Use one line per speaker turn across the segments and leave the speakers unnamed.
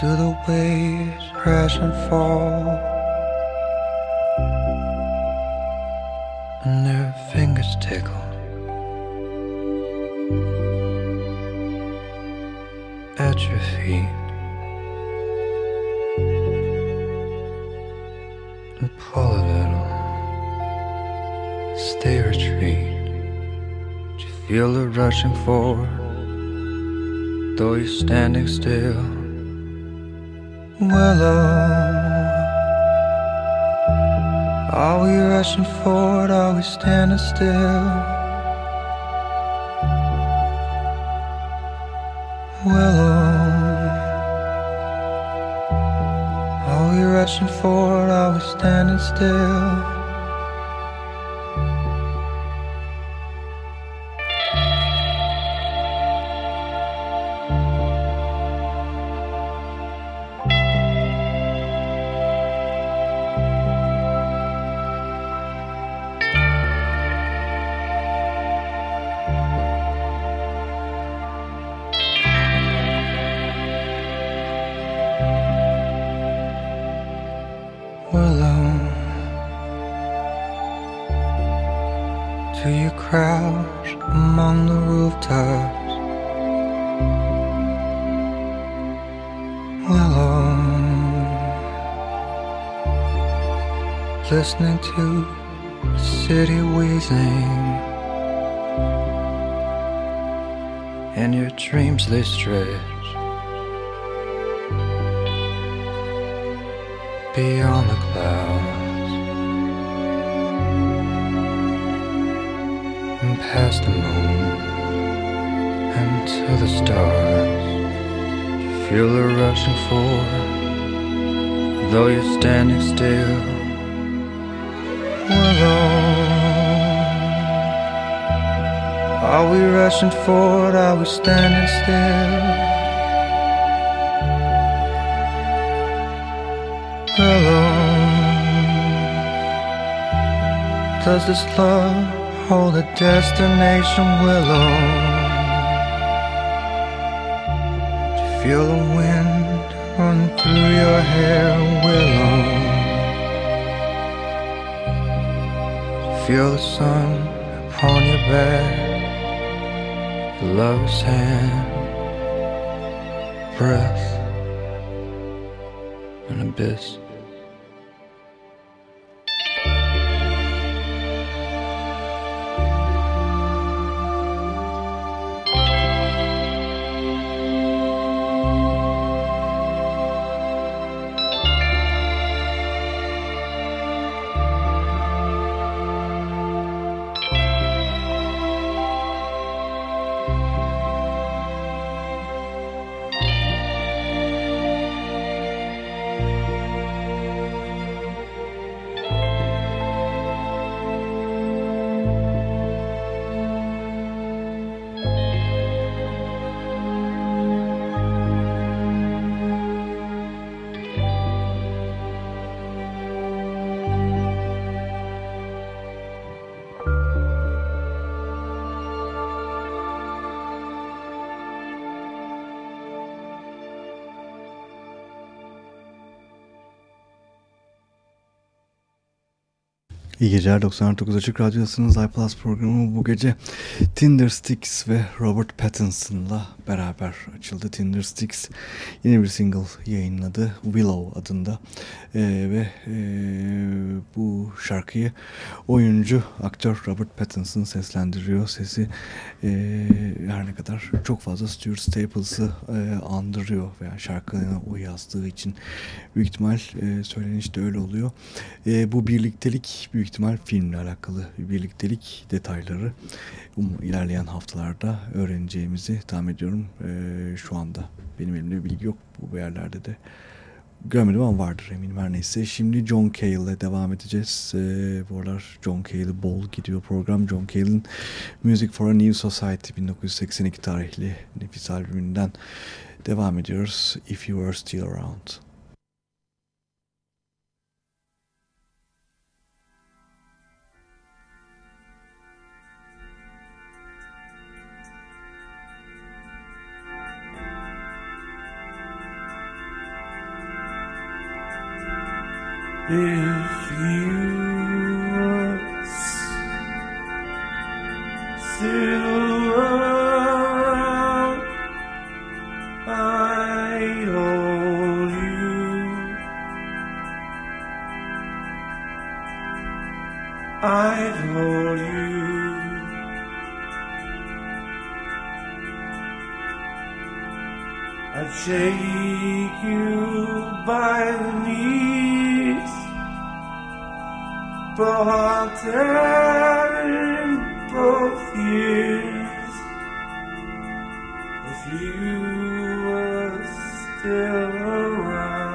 Do the waves crash and fall? And their fingers tickle at your feet. And pull a little, stay retreat. Do you feel the rushing forward? Though you're standing still. Well, oh, are we rushing forward? Are we standing still? Willow. oh, uh, are we rushing forward? Are we standing still? Listening to the city wheezing. And your dreams they stretch beyond the clouds and past the moon and to the stars. You feel the rushing forward, though you're standing still Are we rushing forward? Are we standing still? Alone. Does this love hold a destination? Willow. Do you feel the wind run through your hair? Willow. Feel the sun upon your back, love's hand, breath, an abyss.
İyi geceler 99 Açık Radyosu'nun iPlus programı bu gece Tinder Sticks ve Robert Pattinson'la beraber açıldı. Tinder Sticks yeni bir single yayınladı Willow adında ee, ve e, bu şarkıyı oyuncu aktör Robert Pattinson seslendiriyor. Sesi e, her ne kadar çok fazla Stuart Staples'ı e, andırıyor veya şarkının o yazdığı için büyük ihtimal e, söylenişte öyle oluyor. E, bu birliktelik büyük ihtimal filmle alakalı bir birliktelik detayları um, ilerleyen haftalarda öğreneceğimizi tahmin ediyorum. E, şu anda benim elimde bir bilgi yok bu yerlerde de görmedim ama vardır eminim her neyse. Şimdi John Cale ile devam edeceğiz. Ee, bu aralar John Cale'i bol gidiyor program. John Cale'in Music for a New Society 1982 tarihli nefis albümünden devam ediyoruz. If You Were Still Around.
If you were still around, I'd hold you. I'd hold you. I'd shake you by the knees both in both years if you were still around.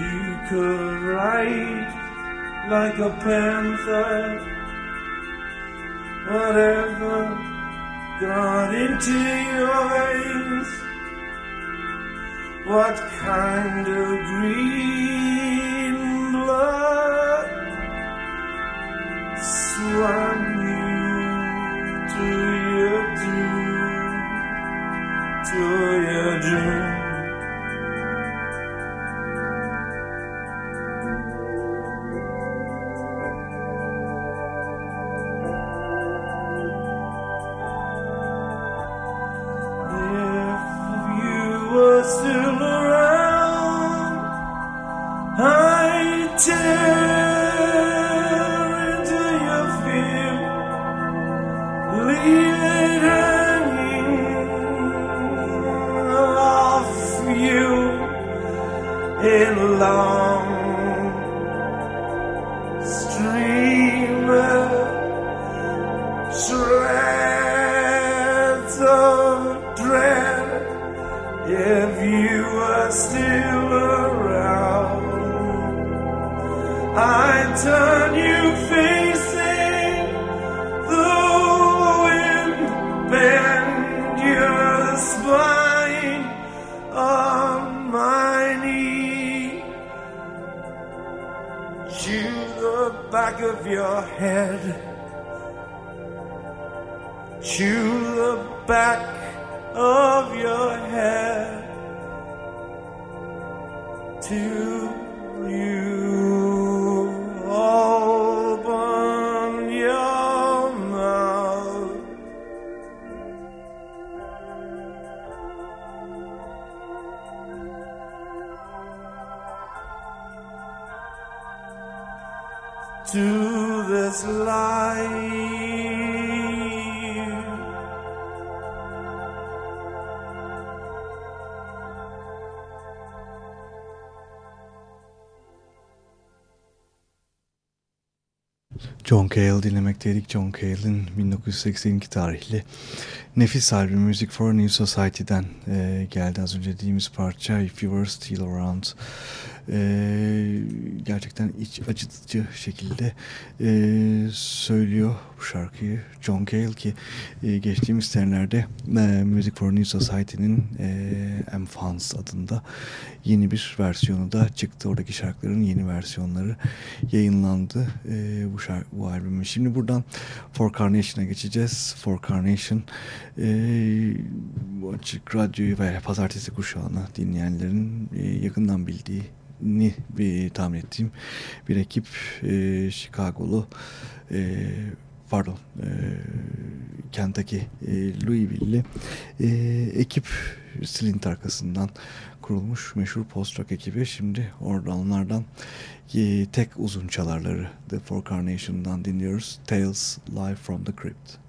You could write like a panther, whatever got into your veins. What kind of green blood swam
John Cale dinlemekteydik. John Cale'in 1982 tarihli nefis albümü Music for a New Society'den e, geldi az önce dediğimiz parça If You Were Still Around. E, gerçekten iç acıtıcı şekilde e, söylüyor bu şarkıyı John Cale ki e, geçtiğimiz senelerde e, Music for New Society'nin e, M-Fans adında yeni bir versiyonu da çıktı. Oradaki şarkıların yeni versiyonları yayınlandı e, bu, şarkı, bu albümün. Şimdi buradan For Carnation'a geçeceğiz. For Carnation e, açık radyoyu ve pazartesi kuşağını dinleyenlerin e, yakından bildiği ni bir tahmin ettiğim bir ekip e, Chicago'lu e, pardon e, Kentucky e, Louisville'li e, ekip Slint arkasından kurulmuş meşhur post-rock ekibi. Şimdi oradan onlardan e, tek uzun çalarları The Four Carnation'dan dinliyoruz. Tales Live from the Crypt.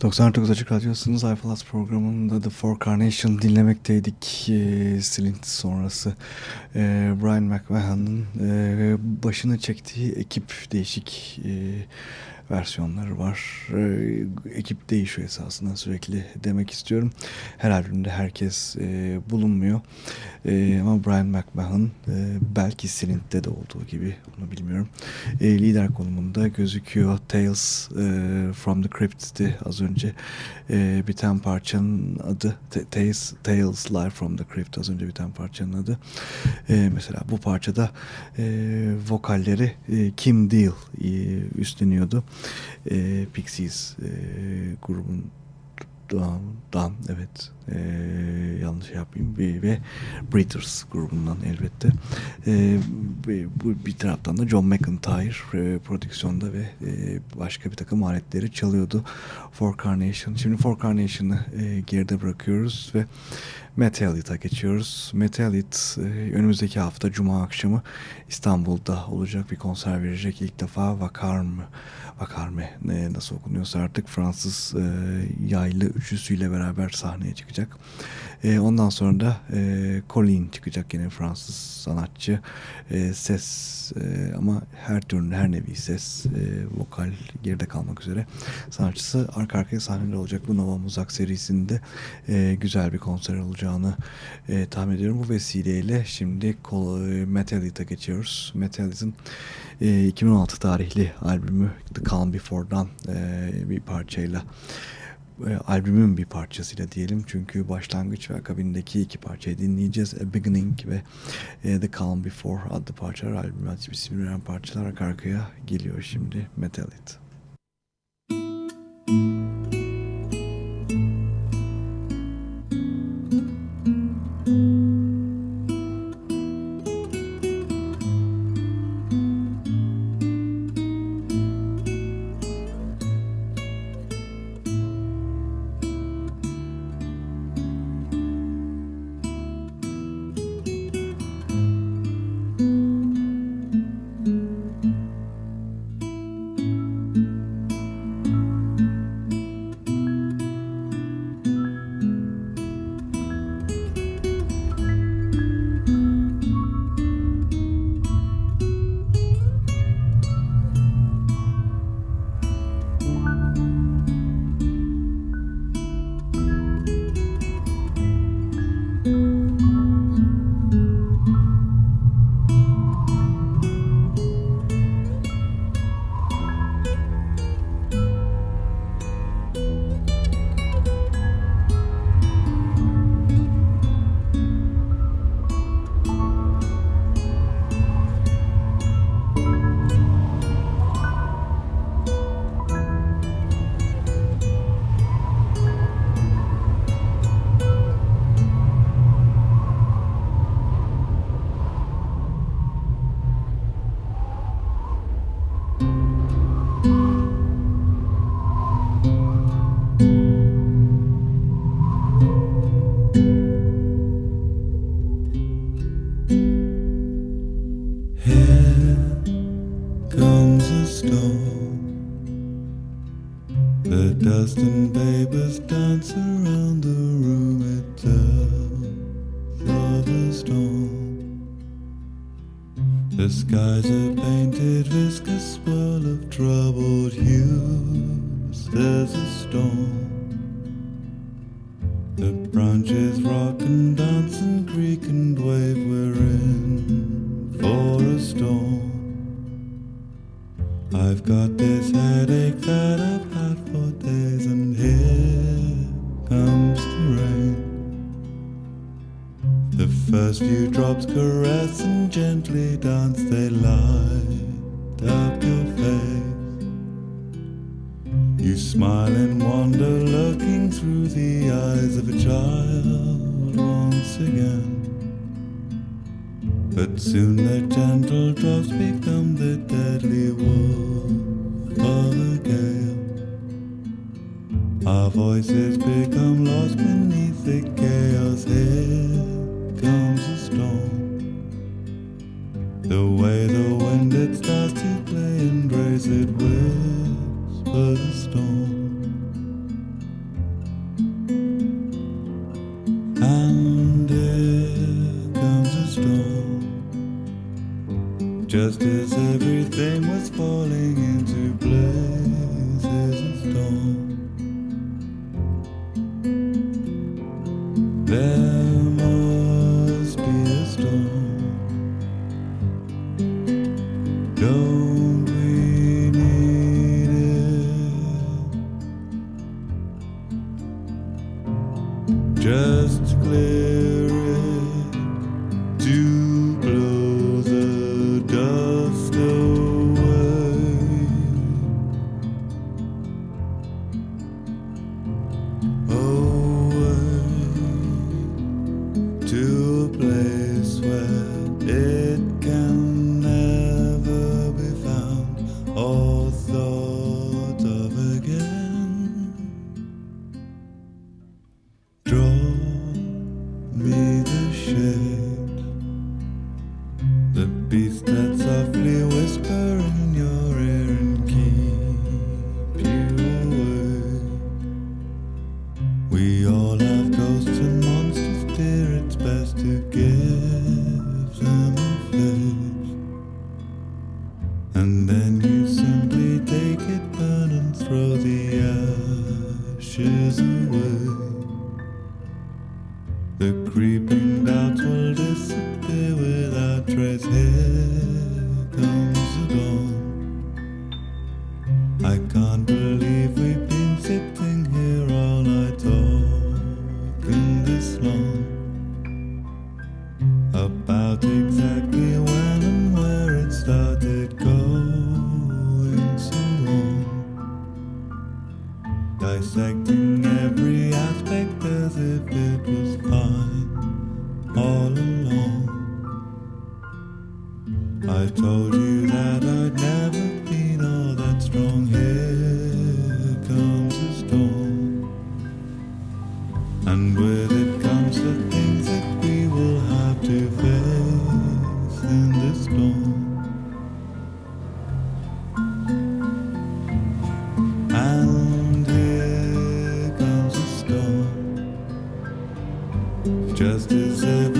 ...99 Açık Radyosu'nun iPlus programında The Four Carnation dinlemekteydik. E, Slint sonrası e, Brian McMahon'ın e, başını çektiği ekip değişik e, versiyonları var. E, ekip değişiyor esasında sürekli demek istiyorum. Her albümde herkes e, bulunmuyor. E, ama Brian McMahon e, belki Slint'te de olduğu gibi onu bilmiyorum. Lider konumunda gözüküyor. Tales from the Crypt'ti az önce e, biten parçanın adı. Tales, Tales Live from the Crypt az önce biten parçanın adı. Mesela bu parçada vokalleri Kim Deal üstleniyordu. E, Pixies e, grubun Dan, evet. E, yanlış yapayım. Ve, ve Breeders grubundan elbette. E, bu bir taraftan da John McIntyre e, prodüksiyonda ve e, başka bir takım aletleri çalıyordu. For Carnation. Şimdi For Carnation'ı e, geride bırakıyoruz ve Metallic'a geçiyoruz. Metallic e, önümüzdeki hafta Cuma akşamı İstanbul'da olacak. Bir konser verecek. ilk defa. Vakarm Vakarme ne, nasıl okunuyorsa artık Fransız e, yaylı üçlüsüyle beraber sahneye çıkacak. E, ondan sonra da e, Colin çıkacak yine Fransız sanatçı. E, ses e, ama her türlü her nevi ses e, vokal geride kalmak üzere sanatçısı arka arkaya sahnede olacak. Bu Nova Muzak serisinde e, güzel bir konser olacağını e, tahmin ediyorum. Bu vesileyle şimdi Metallic'a geçiyoruz. Metallic'in e, 2016 tarihli albümü The Calm Before'dan e, bir parçayla e, albümün bir parçasıyla diyelim. Çünkü başlangıç ve akabindeki iki parçayı dinleyeceğiz. A Beginning ve e, The Calm Before adlı parçalar albümün isimli veren parçalar arka arkaya geliyor şimdi. Metallic.
The dust and papers dance around the room it tells of a storm. The skies are painted viscous swirl of troubled hues. There's a storm. The branches rock and dance and creak and wave. We're in for a storm. I've got this headache that I've had and here comes the rain. The first few drops caress and gently dance, they light up your face. You smile and wonder, looking through the eyes of a child once again. But soon the gentle drops become the deadly wolf of. Our voices become lost beneath the chaos. Here comes a storm. The way the wind it starts to play raise it comes a storm. Just as dawn, just as ever.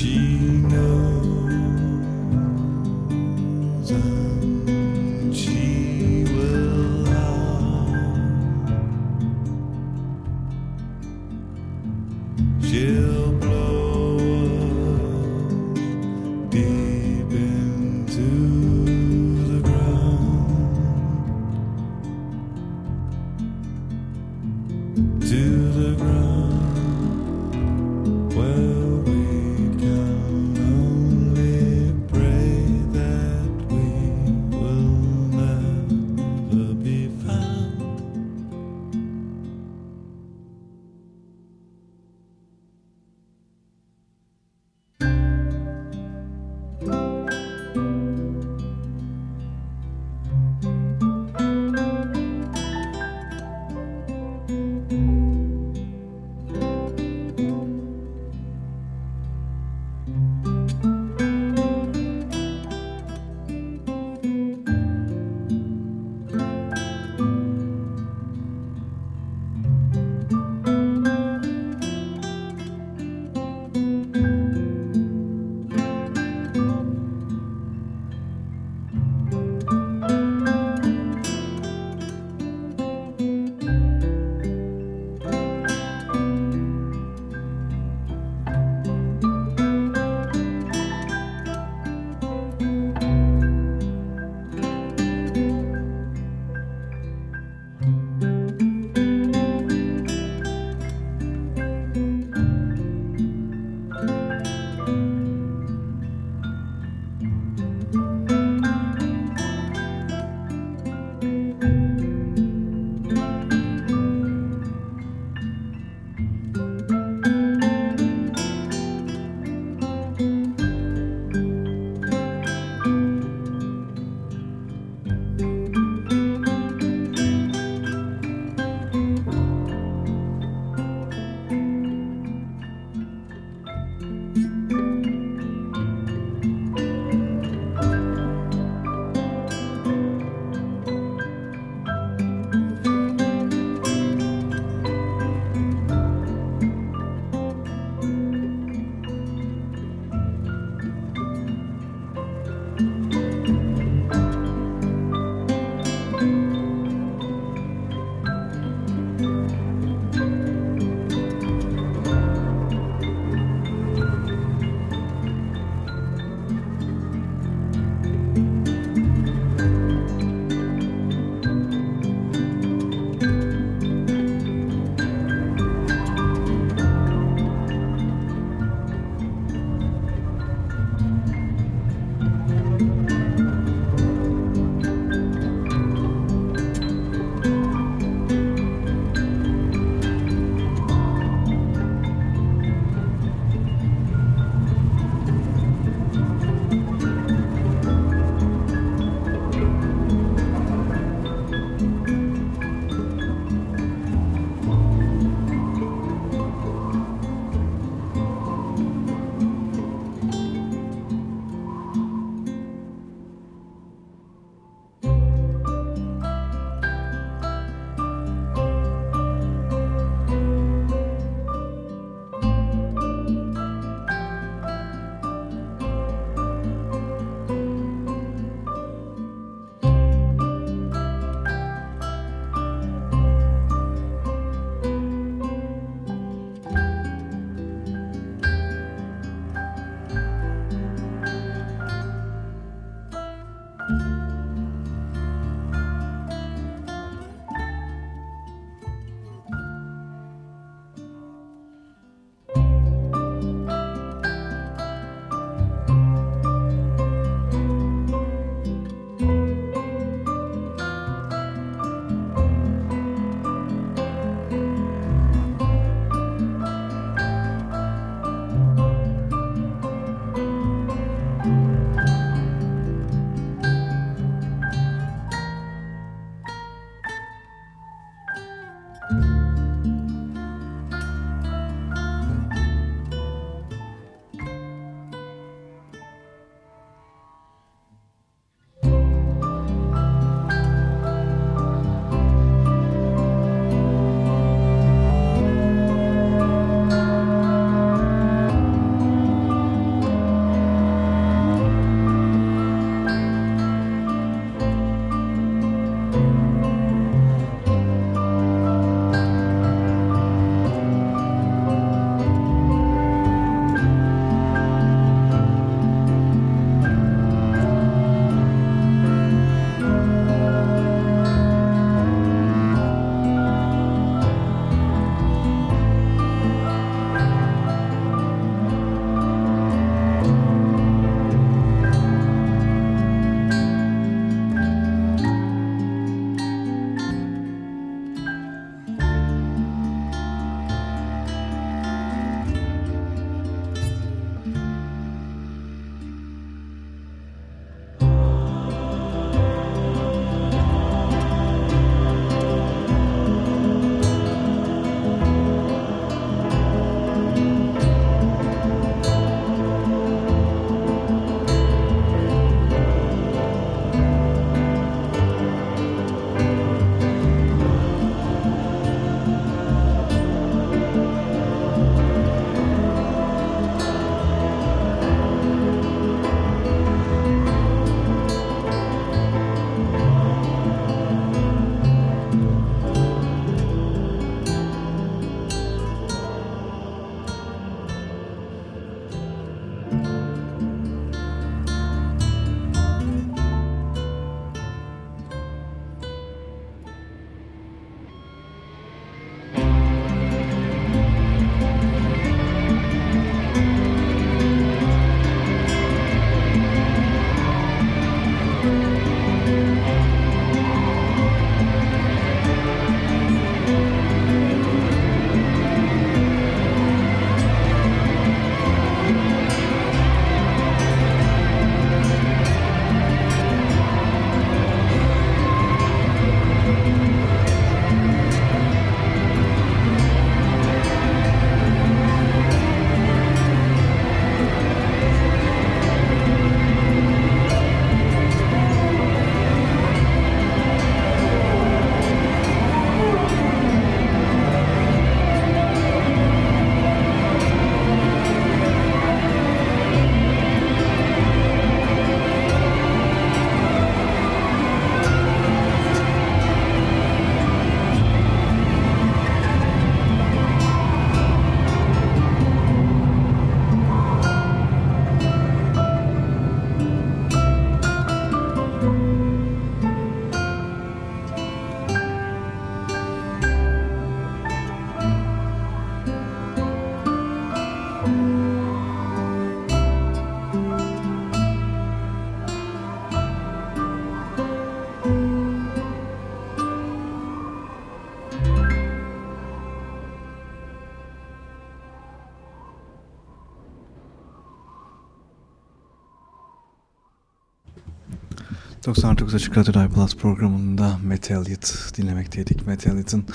99 Açık Radyo Plus programında Metallic dinlemekteydik. Metallic'in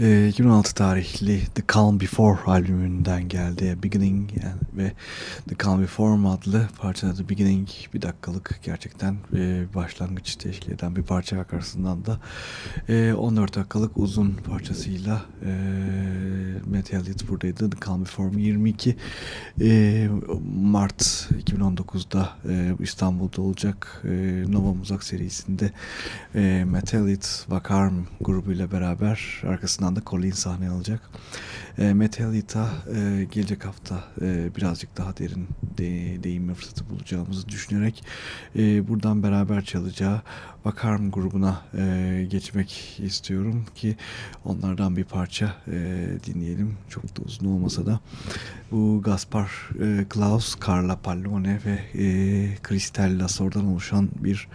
e, 2016 tarihli The Calm Before albümünden geldi. Beginning yani, ve The Calm Before adlı parçada The Beginning bir dakikalık gerçekten e, başlangıç teşkil eden bir parça arkasından da e, 14 dakikalık uzun parçasıyla e, Metallic buradaydı. The Calm Before 22 e, Mart 2019'da e, İstanbul'da olacak e, Nova Uzak serisinde e, Metallit Vakarm grubuyla beraber arkasından da Colin sahne alacak. E, e, gelecek hafta e, birazcık daha derin de, değinme fırsatı bulacağımızı düşünerek e, buradan beraber çalacağı Vakarm grubuna e, geçmek istiyorum ki onlardan bir parça e, dinleyelim. Çok da uzun olmasa da bu Gaspar e, Klaus, Carla Pallone ve e, Kristel Lasor'dan oluşan bir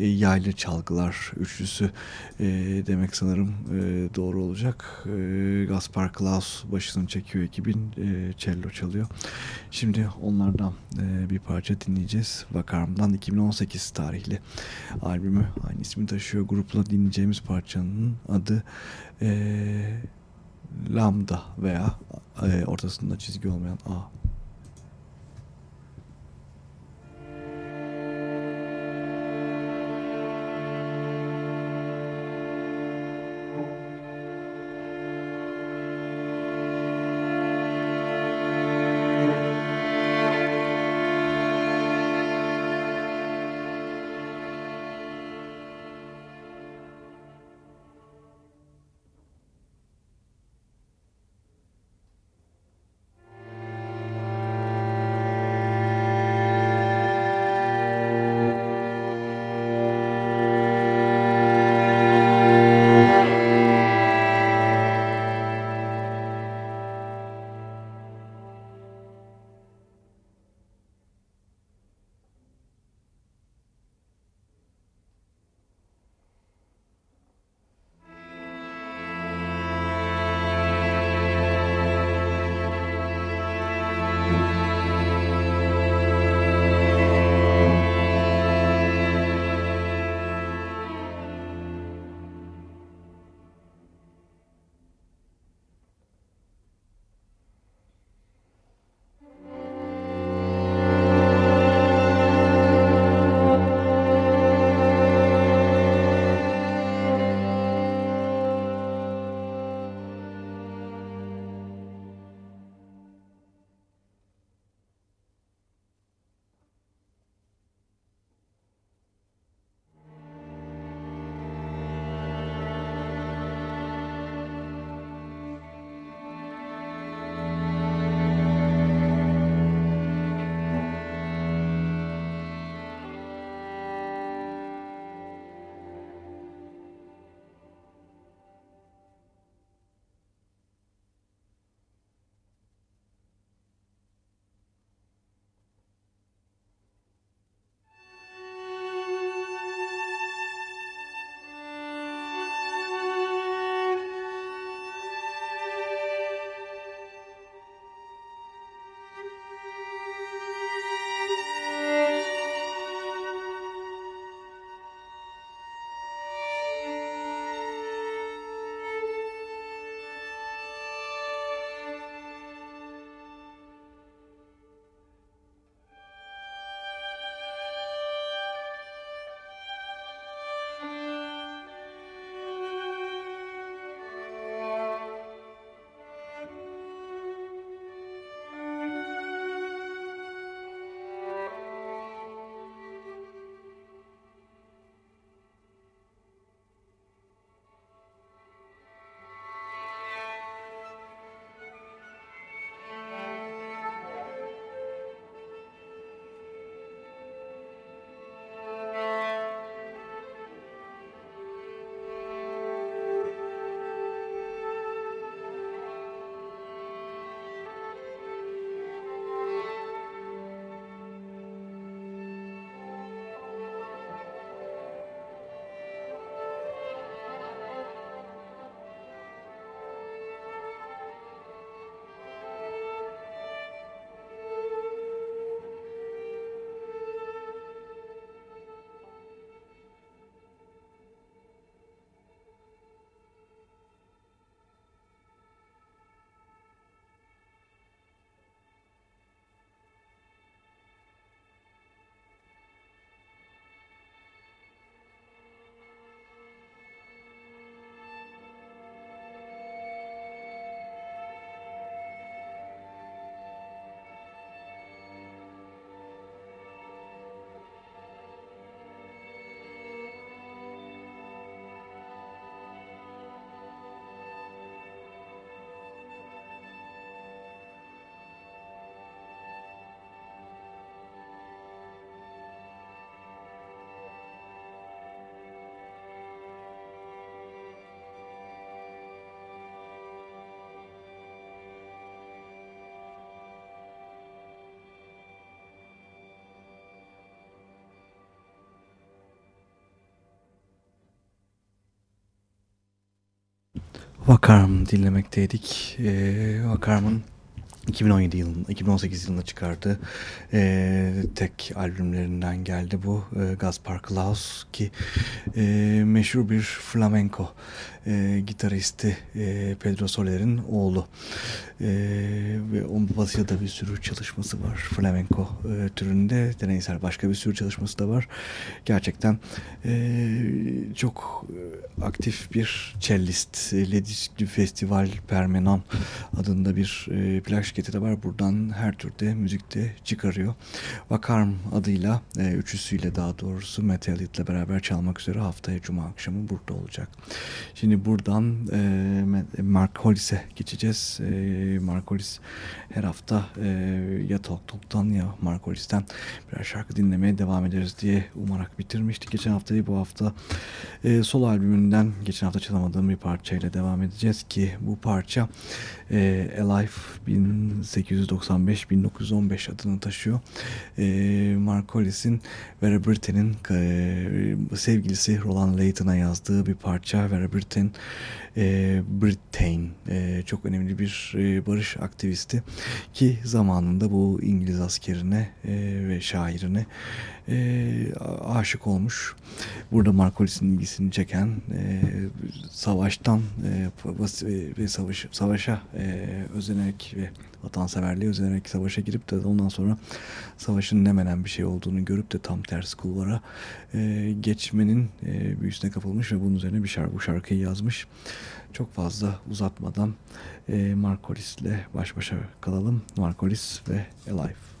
e, yaylı çalgılar üçlüsü e, demek sanırım e, doğru olacak. Gaspar Klaus başını çekiyor ekibin cello çalıyor. Şimdi onlardan bir parça dinleyeceğiz. Vakarm'dan 2018 tarihli albümü aynı ismi taşıyor. Grupla dinleyeceğimiz parçanın adı Lambda veya ortasında çizgi olmayan A. Vakarm dinlemekteydik. Ee, Vakarm'ın 2017 yılında, 2018 yılında çıkardığı e, tek albümlerinden geldi bu. E, Gaspar Klaus ki e, meşhur bir flamenco e, gitaristi e, Pedro Soler'in oğlu. E, ve onun babasıyla da bir sürü çalışması var. Flamenco e, türünde deneysel başka bir sürü çalışması da var. Gerçekten e, çok e, aktif bir cellist. Ledisli Festival Permenan adında bir e, plak şirketi de var. Buradan her türde müzikte çıkarıyor. Vakarm adıyla e, üçüsüyle daha doğrusu Metallic'le beraber çalmak üzere haftaya Cuma akşamı burada olacak. Şimdi buradan e, Mark Hollis'e geçeceğiz. E, Mark Hollis her hafta e, ya Talk Talk'tan ya Mark Hollis'ten birer şarkı dinlemeye devam ederiz diye umarak bitirmiştik. Geçen haftayı bu hafta e, solo albümünden geçen hafta çalamadığım bir parçayla devam edeceğiz ki bu parça e, Alive 1895-1915 adını taşıyor. E, Mark Hollis'in Vera Britten'in e, sevgilisi Roland Layton'a yazdığı bir parça. Vera Britten e, Britain e, çok önemli bir e, barış aktivisti ki zamanında bu İngiliz askerine e, ve şairine e, aşık olmuş. Burada Markolis'in ilgisini çeken e, savaştan e, ve savaş, savaşa e, özenerek ve vatanseverliğe özenerek savaşa girip de ondan sonra savaşın ne menen bir şey olduğunu görüp de tam tersi kulvara e, geçmenin e, büyüsüne kapılmış ve bunun üzerine bir şarkı, bu şarkıyı yazmış. Çok fazla uzatmadan e, Markolis ile baş başa kalalım. Markolis ve Alive.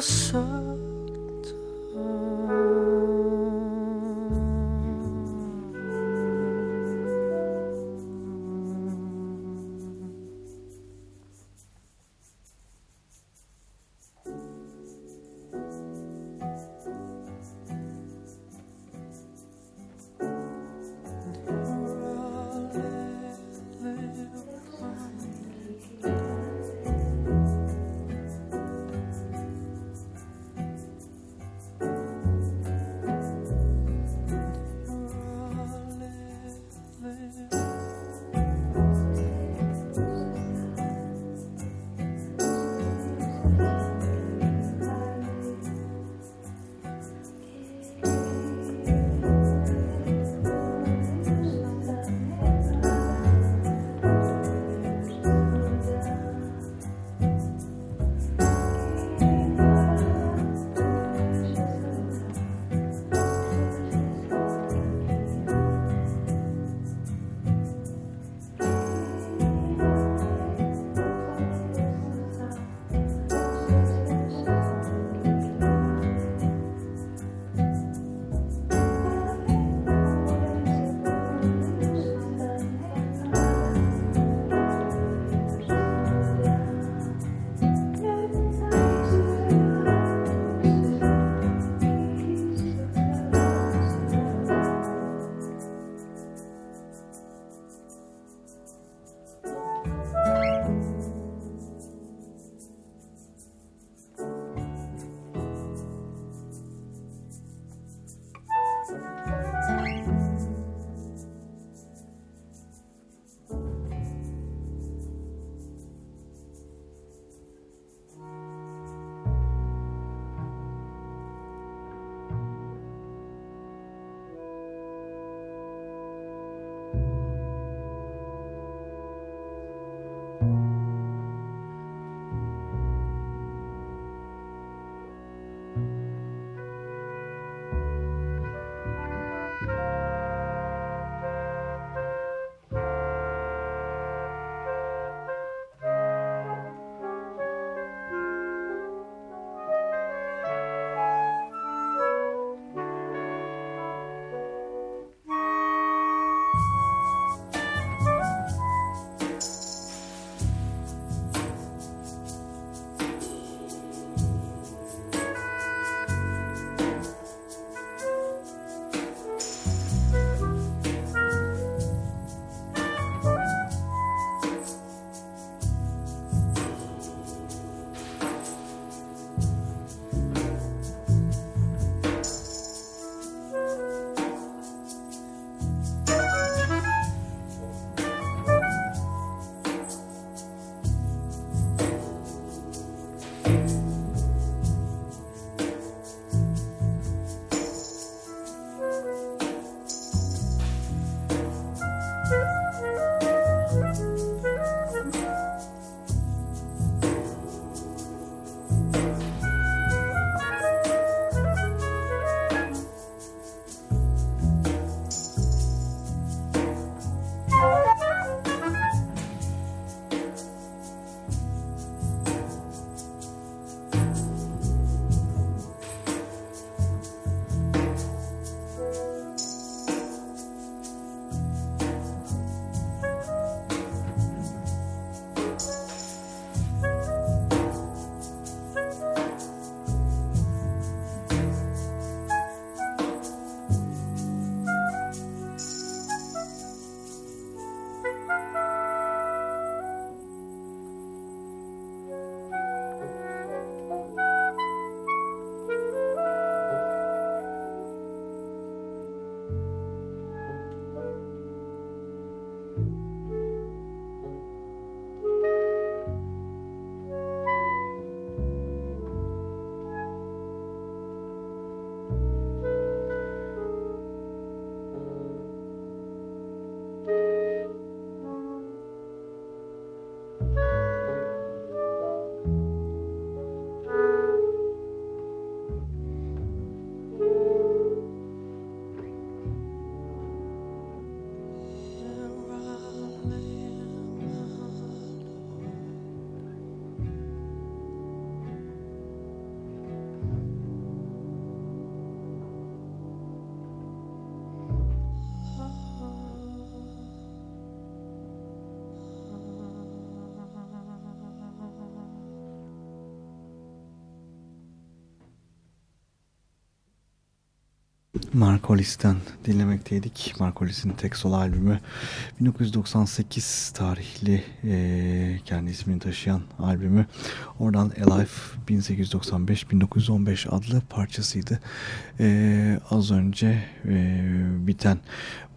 so Markolis'ten dinlemekteydik. Markolis'in tek solo albümü 1998 tarihli e, kendi ismini taşıyan albümü. Oradan Alive 1895-1915 adlı parçasıydı. E, az önce e, biten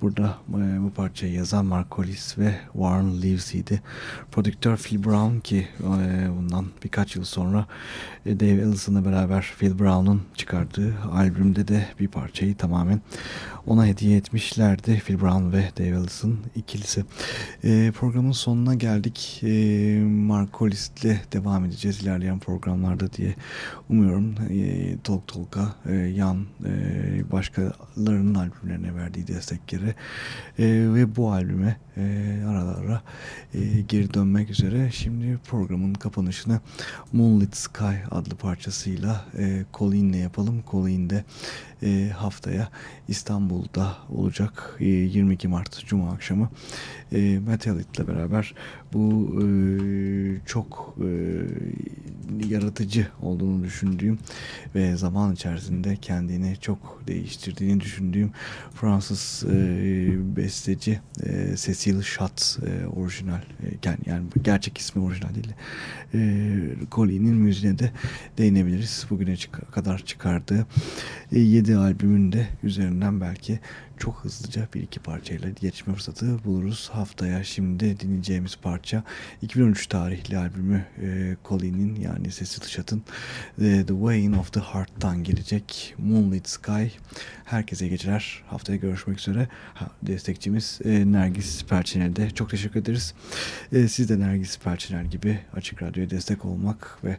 Burada e, bu parçayı yazan Markolis ve Warren Leves'iydi. Prodüktör Phil Brown ki e, bundan birkaç yıl sonra e, Dave Ellison'la beraber Phil Brown'un çıkardığı albümde de bir parçayı tamamen ona hediye etmişlerdi. Phil Brown ve Dave Ellison ikilisi. E, programın sonuna geldik. E, Markolis ile devam edeceğiz ilerleyen programlarda diye umuyorum. E, Tolk Tolk'a e, yan e, başkalarının albümlerine verdiği destekleri e, ve bu albüme e, ara ara e, geri dönmek üzere. Şimdi programın kapanışını Moonlit Sky adlı parçasıyla e, Colin'le yapalım. Colin de e, haftaya İstanbul'da olacak. E, 22 Mart Cuma akşamı. E, Metallit ile beraber bu e, çok e, yaratıcı olduğunu düşündüğüm ve zaman içerisinde kendini çok değiştirdiğini düşündüğüm Fransız e, besteci e, Cecil Schatz e, orijinal e, yani gerçek ismi orijinal değil e, Colin'in müziğine de değinebiliriz. Bugüne çık kadar çıkardığı e, 7 albümünde üzerinden belki çok hızlıca bir iki parçayla geçme fırsatı buluruz. Haftaya şimdi dinleyeceğimiz parça 2013 tarihli albümü e, Colin'in yani Cecil Schatt'ın e, The Weighing of the Heart'tan gelecek Moonlit Sky. Herkese geceler. Haftaya görüşmek üzere. Ha, destekçimiz e, Nergis Perçinel'de. Çok teşekkür ederiz. E, siz de Nergis Perçinel gibi Açık Radyo'ya destek olmak ve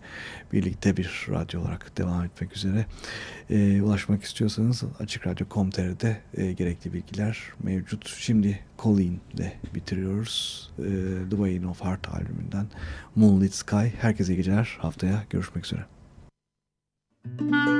birlikte bir radyo olarak devam etmek üzere e, ulaşmak istiyorsanız açıkradyo.com.tr'de e, gerekli bilgiler mevcut. Şimdi Colleen ile bitiriyoruz. E, The Way of Heart albümünden Moonlit Sky. Herkese geceler. Haftaya görüşmek üzere. Müzik